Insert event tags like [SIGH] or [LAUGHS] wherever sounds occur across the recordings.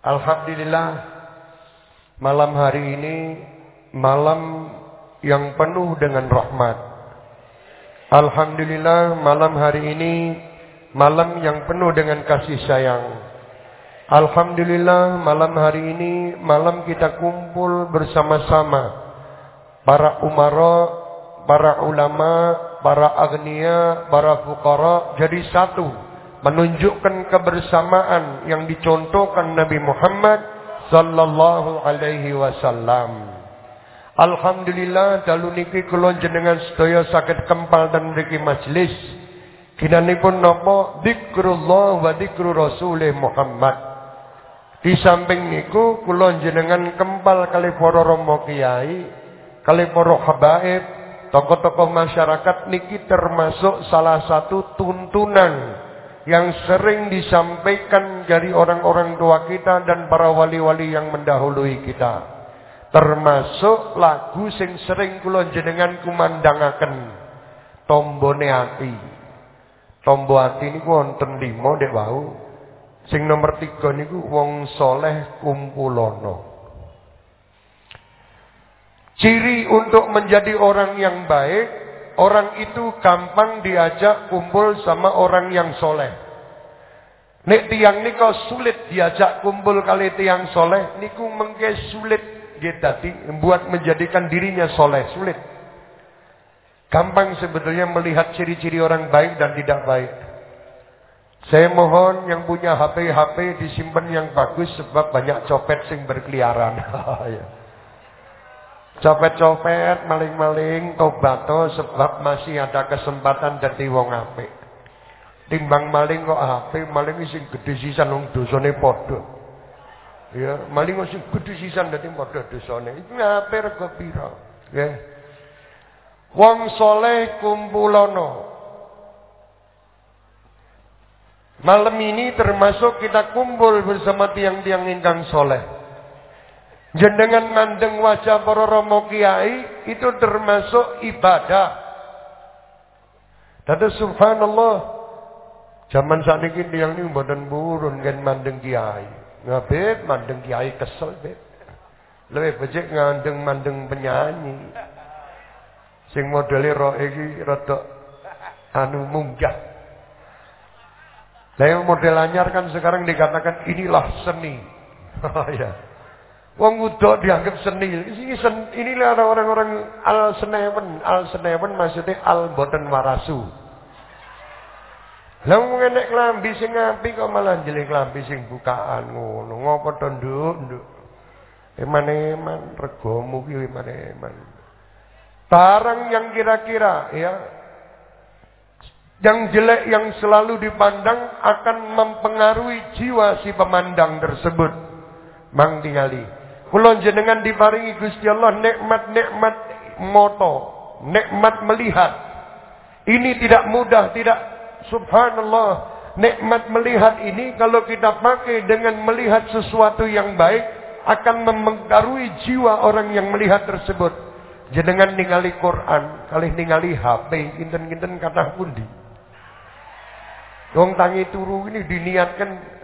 Alhamdulillah malam hari ini malam yang penuh dengan rahmat. Alhamdulillah malam hari ini malam yang penuh dengan kasih sayang. Alhamdulillah malam hari ini malam kita kumpul bersama-sama para umara, para ulama, para agnia, para fukara jadi satu menunjukkan kebersamaan yang dicontohkan Nabi Muhammad sallallahu alaihi wasallam. Alhamdulillah dalu niki kula jenengan sedaya sakit kempal dan mriki majelis. Kinanipun napa zikrullah wa zikru rasulih Muhammad. Di samping niku kula jenengan kempal kali para rama kiai, kali para habaib, tokoh-tokoh masyarakat niki termasuk salah satu tuntunan yang sering disampaikan dari orang-orang tua kita dan para wali-wali yang mendahului kita. Termasuk lagu sing sering kula jenengan kumandangaken tombone ati. Tombo ati niku wonten lima dek wau. Sing nomor tiga niku wong soleh kumpulono. Ciri untuk menjadi orang yang baik, orang itu gampang diajak kumpul sama orang yang soleh. Nek tiang niku sulit diajak kumpul kali tiang soleh, niku mengke sulit tadi membuat menjadikan dirinya soleh sulit. Gampang sebetulnya melihat ciri-ciri orang baik dan tidak baik. Saya mohon yang punya HP-HP disimpan yang bagus sebab banyak copet sing berkeliaran. [LAUGHS] Copet-copet, maling-maling, tobato sebab masih ada kesempatan jadi wong apik. Timbang maling kok HP, maling sing gede sisan wong dosane padha. Ya, maling sing gede sisan dadi padha dosane. Iku ape rego pira? Ya. Wong soleh kumpulono. Malam ini termasuk kita kumpul bersama tiang-tiang ingkang soleh. Jendengan mandeng wajah para romo kiai itu termasuk ibadah. Tadi subhanallah. Zaman saat ini tiang ini badan burun kan mandeng kiai. Ngabib mandeng kiai kesel, Beb. Lebih becik ngandeng mandeng penyanyi. Sing modele roh iki rada anu munggah. Lah yang model anyar kan sekarang dikatakan inilah seni. [LAUGHS] Ya. Wong udok dianggap seni. Ini sen, inilah orang-orang al senewen, al senewen maksudnya al boten warasu. Lah wong enek klambi sing apik kok malah jelek klambi sing bukaan ngono. Ngopo to, Nduk? Nduk. Eman-eman regomu ki eman-eman. Barang yang kira-kira ya yang jelek yang selalu dipandang akan mempengaruhi jiwa si pemandang tersebut. Mang tingali. Kula jenengan diparingi Gusti Allah nikmat-nikmat moto, nikmat melihat. Ini tidak mudah, tidak subhanallah, nikmat melihat ini kalau kita pakai dengan melihat sesuatu yang baik akan mempengaruhi jiwa orang yang melihat tersebut. Jenengan ningali Quran, kali ningali HP, kinten-kinten kata pundi. Wong tangi turu ini diniatkan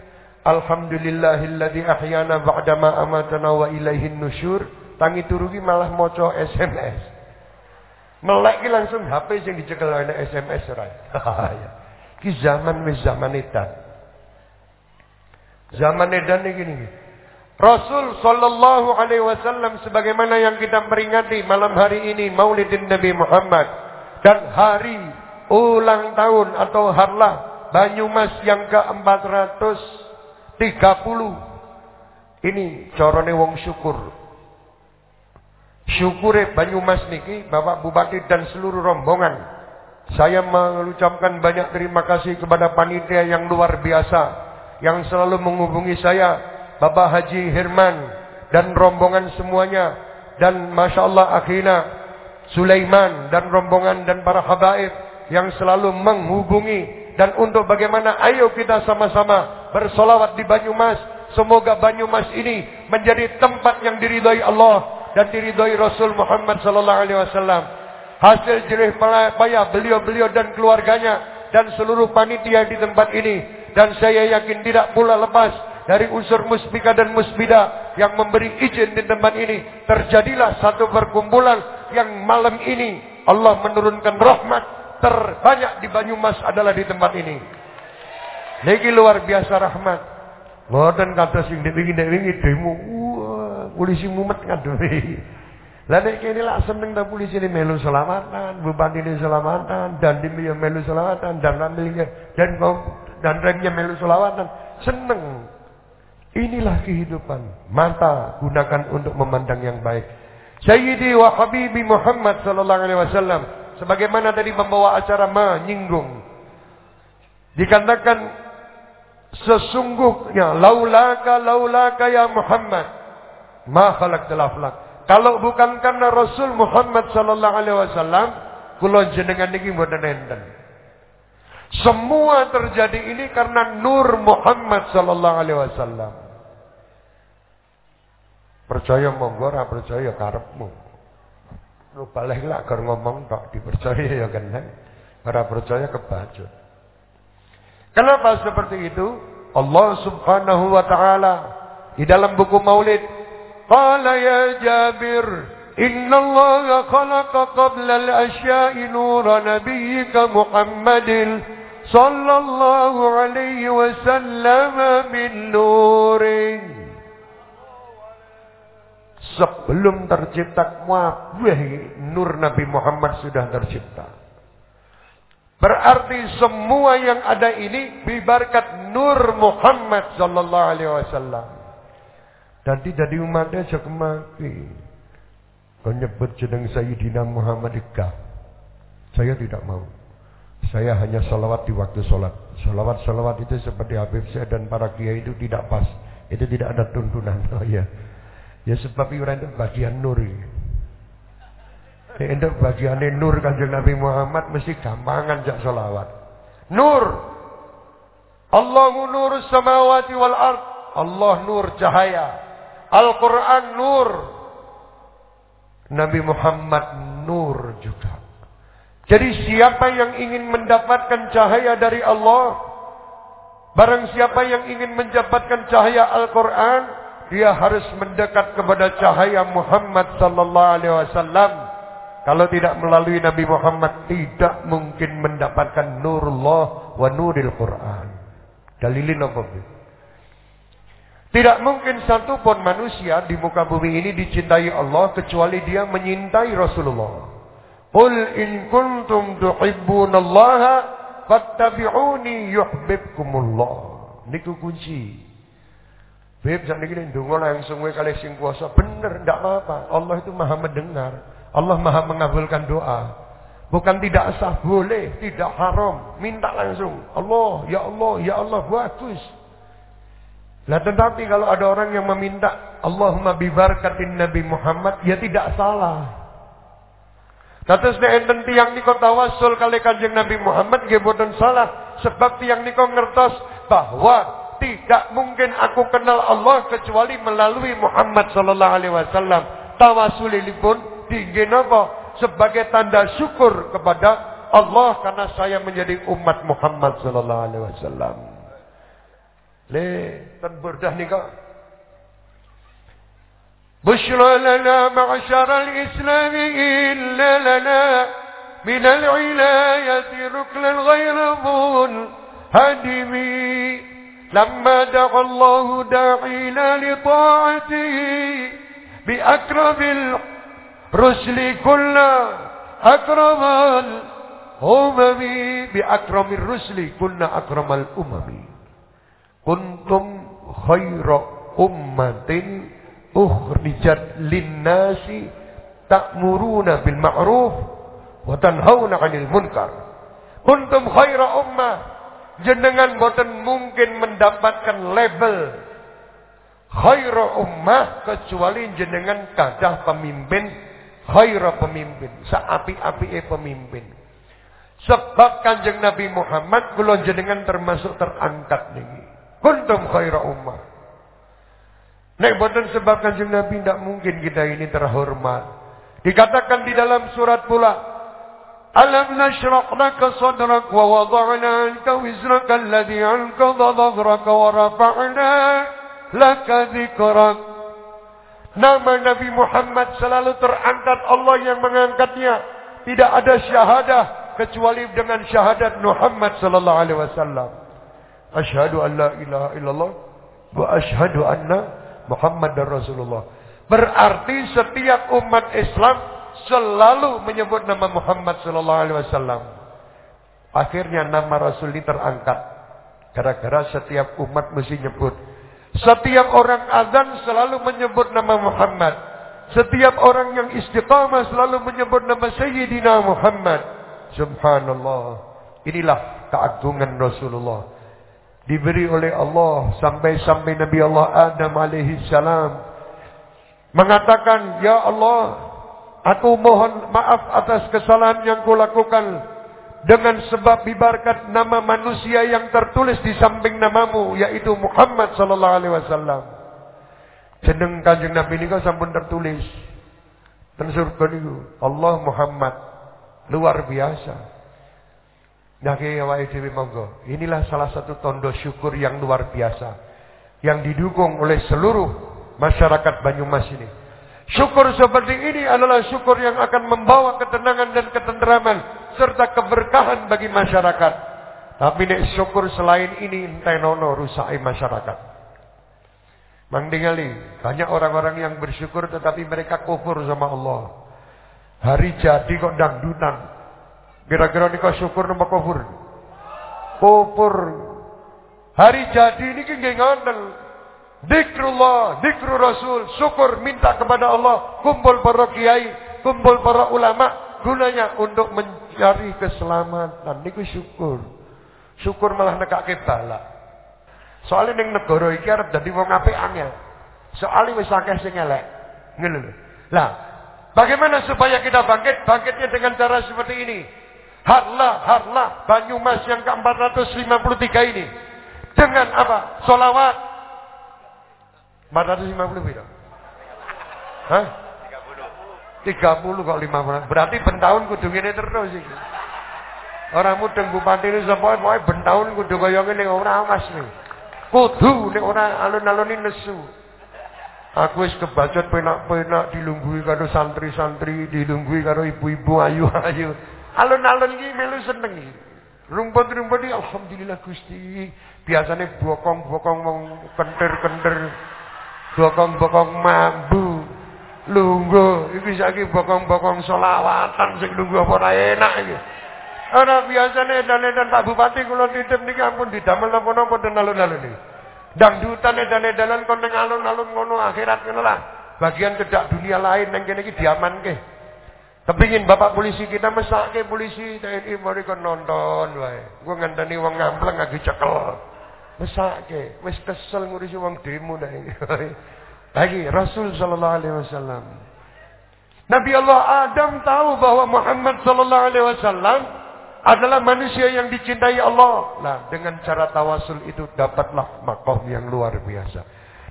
Alhamdulillahilladzi ahyana ba'dama amatana wa ilaihin nusyur. Tangi turu ki malah maca SMS. Melek ki langsung HP sing dicekel ana SMS ora. [LAUGHS] Ya. Ki zaman wis zaman edan. Zaman edan ini gini. Rasul sallallahu alaihi wasallam sebagaimana yang kita peringati malam hari ini Maulidin Nabi Muhammad dan hari ulang tahun atau harlah Banyumas yang ke-430. Ini corone wong syukur. Syukure Banyumas niki Bapak Bupati dan seluruh rombongan saya mengucapkan banyak terima kasih kepada panitia yang luar biasa yang selalu menghubungi saya, Bapak Haji Herman dan rombongan semuanya dan Masya Allah akhina Sulaiman dan rombongan dan para habaib yang selalu menghubungi dan untuk bagaimana ayo kita sama-sama bersolawat di Banyumas semoga Banyumas ini menjadi tempat yang diridhoi Allah dan diridhoi Rasul Muhammad sallallahu alaihi wasallam hasil jerih payah beliau-beliau dan keluarganya dan seluruh panitia di tempat ini dan saya yakin tidak pula lepas dari unsur musbika dan musbida yang memberi izin di tempat ini. Terjadilah satu perkumpulan yang malam ini Allah menurunkan rahmat terbanyak di Banyumas adalah di tempat ini. Niki luar biasa rahmat. Mboten kata sing dipingin wingi demo. Wah, polisi mumet ngadewe. Lah nek kene lak seneng ta polisi ini melu selamatan, bupati ini selamatan, dan di melu selamatan, dan ramilnya dan dan remnya melu selamatan. Seneng. Inilah kehidupan. Mata gunakan untuk memandang yang baik. Sayyidi wa Habibi Muhammad sallallahu alaihi wasallam sebagaimana tadi membawa acara menyinggung. Dikatakan sesungguhnya laulaka laulaka ya Muhammad. Ma khalaqtal aflak kalau bukan karena Rasul Muhammad sallallahu alaihi wasallam kula jenengan niki mboten enten. Semua terjadi ini karena nur Muhammad sallallahu alaihi wasallam. Percaya monggo ora percaya karepmu lu balik lah ngomong tok dipercaya ya kan ora percaya kebajut. Kenapa seperti itu? Allah Subhanahu wa taala di dalam buku Maulid qala ya Jabir inna Allah khalaqa qabla al-asya'i nura nabiyyika Muhammadin sallallahu alaihi wasallam min nurin Sebelum tercipta wabah nur Nabi Muhammad sudah tercipta. Berarti semua yang ada ini bibarkat nur Muhammad sallallahu alaihi wasallam. Dan tidak diumatnya aja kemati. Jeneng Sayyidina Muhammad Ika. Saya tidak mau. Saya hanya salawat di waktu sholat. Salawat-salawat itu seperti Habib saya dan para kiai itu tidak pas. Itu tidak ada tuntunan. Oh. Ya sebab itu bagian nur. Ini. Untuk bagian nur kanjeng Nabi Muhammad mesti gampangan jak solawat. Nur. Allahu nur samawati wal ard. Allah nur cahaya. Al-Quran nur. Nabi Muhammad nur juga. Jadi siapa yang ingin mendapatkan cahaya dari Allah, barang siapa yang ingin mendapatkan cahaya Al-Quran, dia harus mendekat kepada cahaya Muhammad sallallahu alaihi wasallam. Kalau tidak melalui Nabi Muhammad tidak mungkin mendapatkan nurullah wa nuril Quran. Dalilin apa? Tidak mungkin satu pun manusia di muka bumi ini dicintai Allah kecuali dia menyintai Rasulullah. Qul in kuntum tuhibbunallaha fattabi'uni yuhibbukumullah. Niku kunci. Beb sak niki ndonga langsung kowe kalih sing kuasa. Bener ndak apa-apa. Allah itu Maha mendengar. Allah maha mengabulkan doa. Bukan tidak sah, boleh, tidak haram. Minta langsung. Allah, ya Allah, ya Allah, bagus. Nah tetapi kalau ada orang yang meminta Allahumma bibarkatin Nabi Muhammad, ya tidak salah. Kados nek enten tiyang nika tawasul kali Kanjeng Nabi Muhammad nggih salah sebab tiyang nika ngertos bahwa tidak mungkin aku kenal Allah kecuali melalui Muhammad sallallahu alaihi wasallam. Tawasulilipun dingin apa? Sebagai tanda syukur kepada Allah karena saya menjadi umat Muhammad sallallahu alaihi wasallam. Le, ten berdah. Bushra lana ma'syara al-Islam illa lana min al-ilayati ruklan ghairabun hadimi. لما دعا الله داعينا لطاعته بأكرم رسلي كل أكرم الأمم بأكرم الرسل كنا أكرم الأمم. كنتم خير أمة أخرجت للناس تأمرون بالمعروف وتنهون عن المنكر. كنتم خير أمة. Jenengan boten mungkin mendapatkan label khairu ummah kecuali jenengan kadah pemimpin khaira pemimpin, seapi-api pemimpin. Sebab kanjeng Nabi Muhammad kula jenengan termasuk terangkat niki. Kuntum khaira ummah. Nek boten sebab kanjeng Nabi tidak mungkin kita ini terhormat. Dikatakan di dalam surat pula, Laka sadrak wa wada'na anka wizraka alladhi anka dhadhraka wa rafa'na laka dzikrak. Nama Nabi Muhammad selalu terangkat Allah yang mengangkatnya. Tidak ada syahadah kecuali dengan syahadat Muhammad sallallahu alaihi wasallam. Asyhadu an la ilaha illallah wa asyhadu anna Muhammadar Rasulullah. Berarti setiap umat Islam selalu menyebut nama Muhammad sallallahu alaihi wasallam. Akhirnya nama Rasul ini terangkat. Gara-gara setiap umat mesti nyebut. Setiap orang azan selalu menyebut nama Muhammad. Setiap orang yang istiqamah selalu menyebut nama Sayyidina Muhammad. Subhanallah. Inilah keagungan Rasulullah. Diberi oleh Allah sampai-sampai Nabi Allah Adam alaihi salam mengatakan, "Ya Allah, aku mohon maaf atas kesalahan yang kulakukan dengan sebab bibarkat nama manusia yang tertulis di samping namamu yaitu Muhammad sallallahu alaihi wasallam." Jeneng Kanjeng Nabi niku sampun tertulis. Dan surga Allah Muhammad luar biasa. Nggih awake dhewe monggo. Inilah salah satu tondo syukur yang luar biasa yang didukung oleh seluruh masyarakat Banyumas ini. Syukur seperti ini adalah syukur yang akan membawa ketenangan dan ketenteraman serta keberkahan bagi masyarakat. Tapi nek syukur selain ini entenono rusai masyarakat. Mang banyak orang-orang yang bersyukur tetapi mereka kufur sama Allah. Hari jadi kok dangdutan, Kira-kira nikah syukur nama kufur. Kufur. Hari jadi ini nggih ngoten. Dikrullah, dikru Rasul, syukur minta kepada Allah, kumpul para kiai, kumpul para ulama, gunanya untuk mencari keselamatan. Niku syukur. Syukur malah nekake bala. Soalnya ning negara iki arep dadi wong apik angel. Soalnya wis akeh sing elek. Lah, bagaimana supaya kita bangkit? Bangkitnya dengan cara seperti ini. Harlah, harlah Banyumas yang ke-453 ini. Dengan apa? Solawat. 450 biro. Hah? 30 kok 50. Berarti bentahun kudu ngene terus iki. Ora mudeng bupati ini sapa pokoke bentahun kudu kaya ngene ora awas nih. Kudu nek ora alun-alun nesu. Aku wis kebacot penak-penak dilunggui karo santri-santri, dilunggui karo ibu-ibu ayu-ayu. Alun-alun iki melu seneng. Rumput-rumput alhamdulillah Gusti. Biasane bokong-bokong wong kenter-kenter. Bokong-bokong mambu. Lungguh, iki saiki bokong-bokong selawatan sing lungguh apa ora enak iki. Ora biasane dan-dan Pak Bupati kula titip niki ampun didamel napa-napa den alun-alun iki. Dangdutan edan-edanan kon ning alun-alun ngono akhirat ngono lah. Bagian cedak dunia lain nang kene iki diamanke. Kepingin bapak polisi kita mesake polisi TNI mari kon nonton wae. Gua ngandani wong ngampleng lagi cekel. Mesake, wis kesel ngurusi wong demo ini. [LAUGHS] Lagi Rasul sallallahu alaihi wasallam. Nabi Allah Adam tahu bahwa Muhammad sallallahu alaihi wasallam adalah manusia yang dicintai Allah. Nah, dengan cara tawasul itu dapatlah makom yang luar biasa.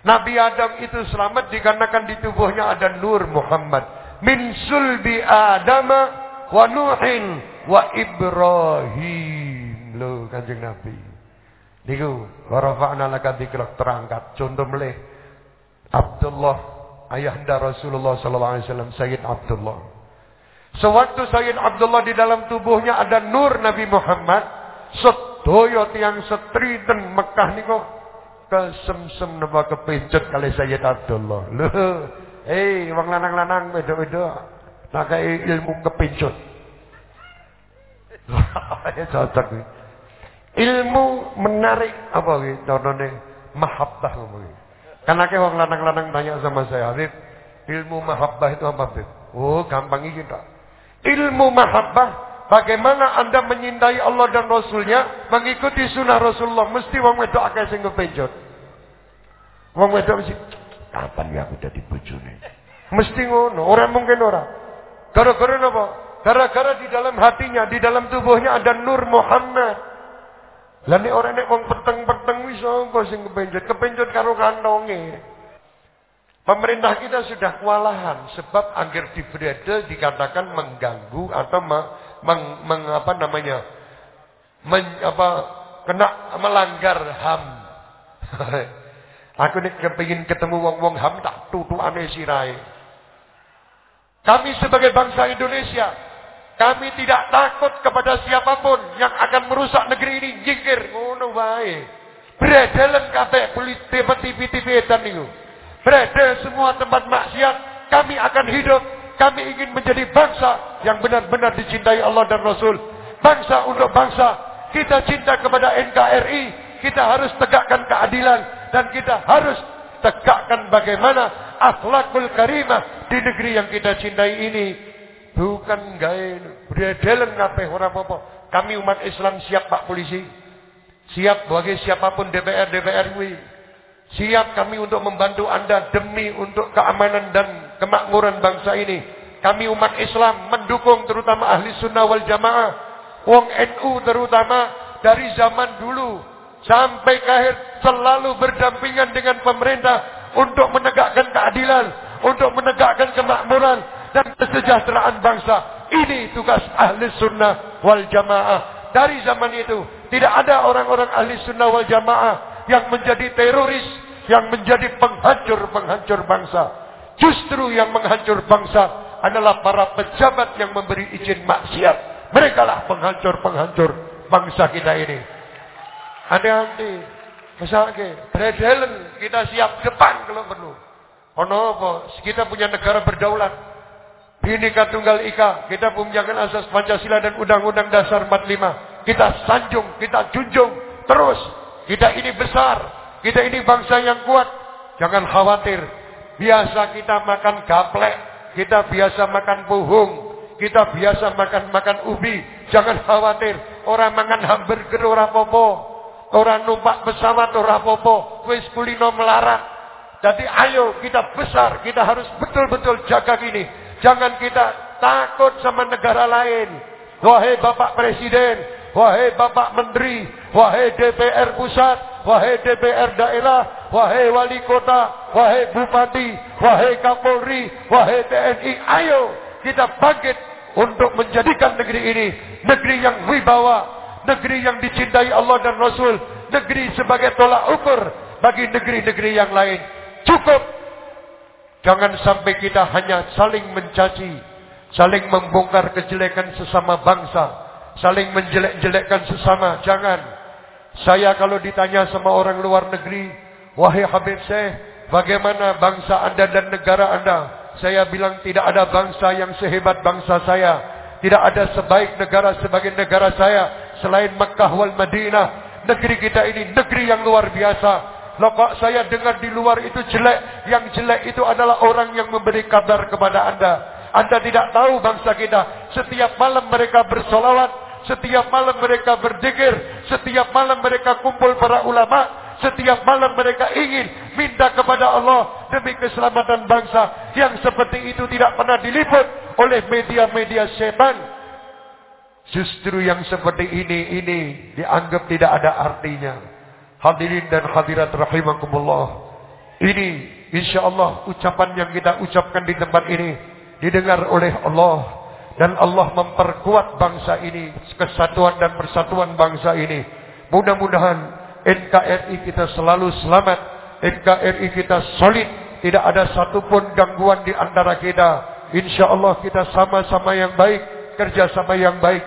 Nabi Adam itu selamat dikarenakan di tubuhnya ada nur Muhammad min sulbi Adam wa Nuhin wa Ibrahim. Lo Kanjeng Nabi. Niku wa rafa'na laka dzikrak terangkat contoh melih Abdullah ayahanda Rasulullah sallallahu alaihi wasallam Sayyid Abdullah. Sewaktu Sayyid Abdullah di dalam tubuhnya ada nur Nabi Muhammad, sedoyo tiang setriten Mekah niku kesemsem napa kepencut kali Sayyid Abdullah. Loh, Eh, wong lanang-lanang beda-beda. Nakai ilmu kepincut. ya [LAUGHS] cocok. Ilmu menarik apa gitu contohnya mahabbah ngomong. Karena ke wong lanang-lanang tanya sama saya, Habib, ilmu mahabbah itu apa, Habib? Oh, gampang iki tak. Ilmu mahabbah Bagaimana anda menyintai Allah dan Rasulnya Mengikuti sunnah Rasulullah Mesti wong wedok akeh sing kepincut Wong wedok mesti Kapan ya aku jadi bojone? Mesti ngono, orang mungkin orang. Gara-gara apa? Gara-gara di dalam hatinya, di dalam tubuhnya ada nur Muhammad. Lah nek ora nek wong peteng-peteng wis sapa sing kepenjut? Kepenjut karo kantonge. Pemerintah kita sudah kewalahan sebab agar dibredel dikatakan mengganggu atau meng, meng, apa namanya? Men, apa kena melanggar HAM. [LAUGHS] Aku nek kepingin ketemu wong-wong ham tak tutukane sirai. Kami sebagai bangsa Indonesia, kami tidak takut kepada siapa pun yang akan merusak negeri ini. Jingkir ngono wae. Bredelen kabeh TV-TV dan niku. Bredel semua tempat maksiat, kami akan hidup. Kami ingin menjadi bangsa yang benar-benar dicintai Allah dan Rasul. Bangsa untuk bangsa. Kita cinta kepada NKRI, kita harus tegakkan keadilan dan kita harus tegakkan bagaimana akhlakul karimah di negeri yang kita cintai ini. Bukan gaya bredelen kabeh ora apa-apa. Kami umat Islam siap Pak Polisi. Siap bagi siapa pun DPR DPR kuwi. Siap kami untuk membantu Anda demi untuk keamanan dan kemakmuran bangsa ini. Kami umat Islam mendukung terutama ahli sunnah wal jamaah. Wong NU terutama dari zaman dulu sampai akhir selalu berdampingan dengan pemerintah untuk menegakkan keadilan, untuk menegakkan kemakmuran dan kesejahteraan bangsa. Ini tugas ahli sunnah wal jamaah. Dari zaman itu tidak ada orang-orang ahli sunnah wal jamaah yang menjadi teroris, yang menjadi penghancur-penghancur bangsa. Justru yang menghancur bangsa adalah para pejabat yang memberi izin maksiat. Mereka lah penghancur-penghancur bangsa kita ini. Hati-hati. Misalnya, bredelen kita siap depan kalau perlu. Ono? Kita punya negara berdaulat. Bhinneka Tunggal Ika. Kita punya asas Pancasila dan Undang-Undang Dasar 45. Kita sanjung, kita junjung. Terus. Kita ini besar. Kita ini bangsa yang kuat. Jangan khawatir. Biasa kita makan gaplek. Kita biasa makan puhung. Kita biasa makan-makan ubi. Jangan khawatir. Orang makan hamburger orang popo. Orang numpak pesawat ora apa-apa, wis kulino melarat. Jadi ayo kita besar, kita harus betul-betul jaga gini. Jangan kita takut sama negara lain. Wahai Bapak Presiden, wahai Bapak Menteri, wahai DPR pusat, wahai DPR daerah, wahai wali kota, wahai bupati, wahai Kapolri, wahai TNI, ayo kita bangkit untuk menjadikan negeri ini negeri yang wibawa, negeri yang dicintai Allah dan Rasul, negeri sebagai tolak ukur bagi negeri-negeri yang lain. Cukup. Jangan sampai kita hanya saling mencaci, saling membongkar kejelekan sesama bangsa, saling menjelek-jelekkan sesama. Jangan. Saya kalau ditanya sama orang luar negeri, wahai Habib Syekh, bagaimana bangsa Anda dan negara Anda? Saya bilang tidak ada bangsa yang sehebat bangsa saya. Tidak ada sebaik negara sebagai negara saya selain Mekah wal Madinah. Negeri kita ini negeri yang luar biasa. Lokak saya dengar di luar itu jelek. Yang jelek itu adalah orang yang memberi kabar kepada anda. Anda tidak tahu bangsa kita. Setiap malam mereka bersolawat. Setiap malam mereka berzikir. Setiap malam mereka kumpul para ulama. Setiap malam mereka ingin minta kepada Allah demi keselamatan bangsa. Yang seperti itu tidak pernah diliput oleh media-media setan. Justru yang seperti ini ini dianggap tidak ada artinya. Hadirin dan hadirat rahimakumullah. Ini insya Allah ucapan yang kita ucapkan di tempat ini didengar oleh Allah dan Allah memperkuat bangsa ini, kesatuan dan persatuan bangsa ini. Mudah-mudahan NKRI kita selalu selamat, NKRI kita solid, tidak ada satupun gangguan di antara kita. Insya Allah kita sama-sama yang baik, kerjasama yang baik.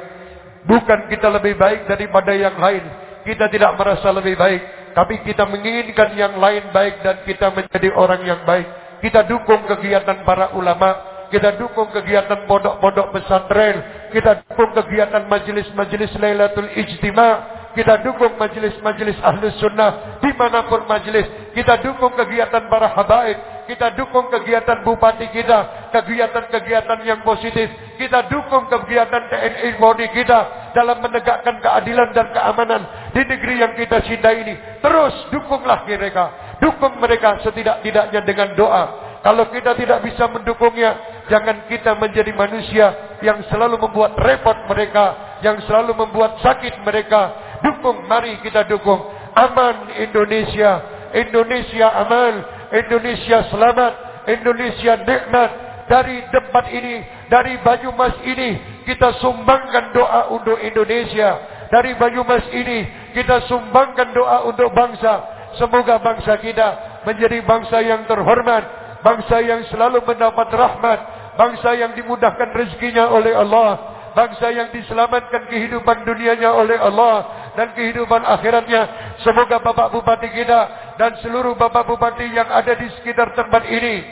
Bukan kita lebih baik daripada yang lain. Kita tidak merasa lebih baik. Tapi kita menginginkan yang lain baik dan kita menjadi orang yang baik. Kita dukung kegiatan para ulama. Kita dukung kegiatan pondok-pondok pesantren. Kita dukung kegiatan majelis-majelis Lailatul Ijtima' Kita dukung majelis-majelis ahlus sunnah di mana pun majelis. Kita dukung kegiatan para habaib. Kita dukung kegiatan bupati kita. Kegiatan-kegiatan yang positif. Kita dukung kegiatan TNI Polri kita. Dalam menegakkan keadilan dan keamanan. Di negeri yang kita cintai ini. Terus dukunglah mereka. Dukung mereka setidak-tidaknya dengan doa. Kalau kita tidak bisa mendukungnya. Jangan kita menjadi manusia yang selalu membuat repot mereka. Yang selalu membuat sakit mereka Dukung, mari kita dukung. Aman Indonesia. Indonesia aman. Indonesia selamat. Indonesia nikmat. Dari tempat ini, dari Banyumas ini, kita sumbangkan doa untuk Indonesia. Dari Banyumas ini, kita sumbangkan doa untuk bangsa. Semoga bangsa kita menjadi bangsa yang terhormat, bangsa yang selalu mendapat rahmat, bangsa yang dimudahkan rezekinya oleh Allah, bangsa yang diselamatkan kehidupan dunianya oleh Allah dan kehidupan akhiratnya. Semoga Bapak Bupati kita dan seluruh Bapak Bupati yang ada di sekitar tempat ini,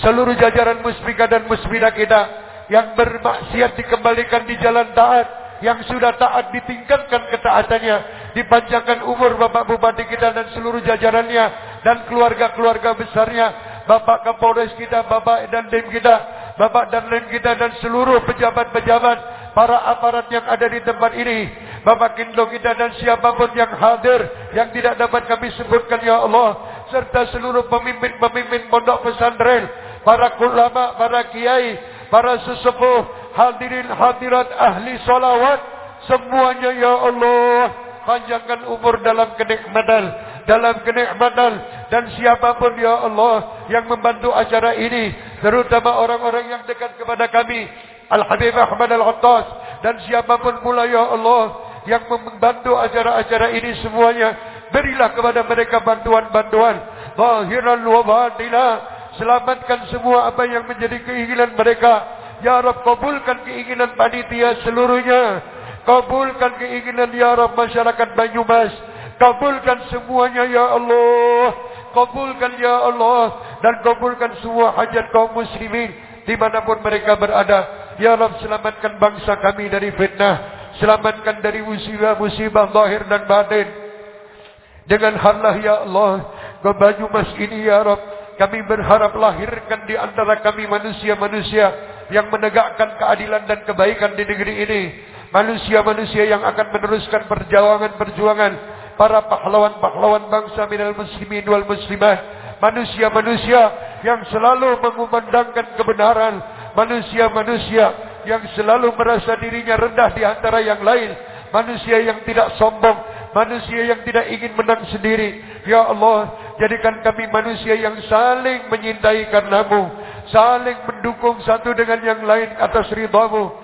seluruh jajaran musbika dan musbidah kita yang bermaksiat dikembalikan di jalan taat, yang sudah taat ditingkatkan ketaatannya, dipanjangkan umur Bapak Bupati kita dan seluruh jajarannya dan keluarga-keluarga besarnya, Bapak Kapolres kita, Bapak dan Dem kita, Bapak dan Dem kita dan seluruh pejabat-pejabat, para aparat yang ada di tempat ini, Bapak Kindo kita dan siapa pun yang hadir yang tidak dapat kami sebutkan ya Allah, serta seluruh pemimpin-pemimpin pondok pesantren, para ulama, para kiai, para sesepuh, hadirin hadirat ahli salawat semuanya ya Allah panjangkan umur dalam kenikmatan dalam kenikmatan dan siapa pun ya Allah yang membantu acara ini terutama orang-orang yang dekat kepada kami Al-Habib Ahmad Al-Attas dan siapa pun pula ya Allah yang membantu acara-acara ini semuanya berilah kepada mereka bantuan-bantuan zahiran wa selamatkan semua apa yang menjadi keinginan mereka Ya Rab kabulkan keinginan panitia seluruhnya. Kabulkan keinginan Ya Rab masyarakat Banyumas. Kabulkan semuanya Ya Allah. Kabulkan Ya Allah. Dan kabulkan semua hajat kaum muslimin. Di mana pun mereka berada. Ya Rab selamatkan bangsa kami dari fitnah. Selamatkan dari musibah-musibah lahir dan batin. Dengan harlah Ya Allah. Ke Banyumas ini Ya Rab. Kami berharap lahirkan di antara kami manusia-manusia yang menegakkan keadilan dan kebaikan di negeri ini. Manusia-manusia yang akan meneruskan perjuangan-perjuangan para pahlawan-pahlawan bangsa minal muslimin wal muslimat. Manusia-manusia yang selalu mengumandangkan kebenaran. Manusia-manusia yang selalu merasa dirinya rendah di antara yang lain. Manusia yang tidak sombong. Manusia yang tidak ingin menang sendiri. Ya Allah, jadikan kami manusia yang saling menyintai karenamu saling mendukung satu dengan yang lain atas ridhamu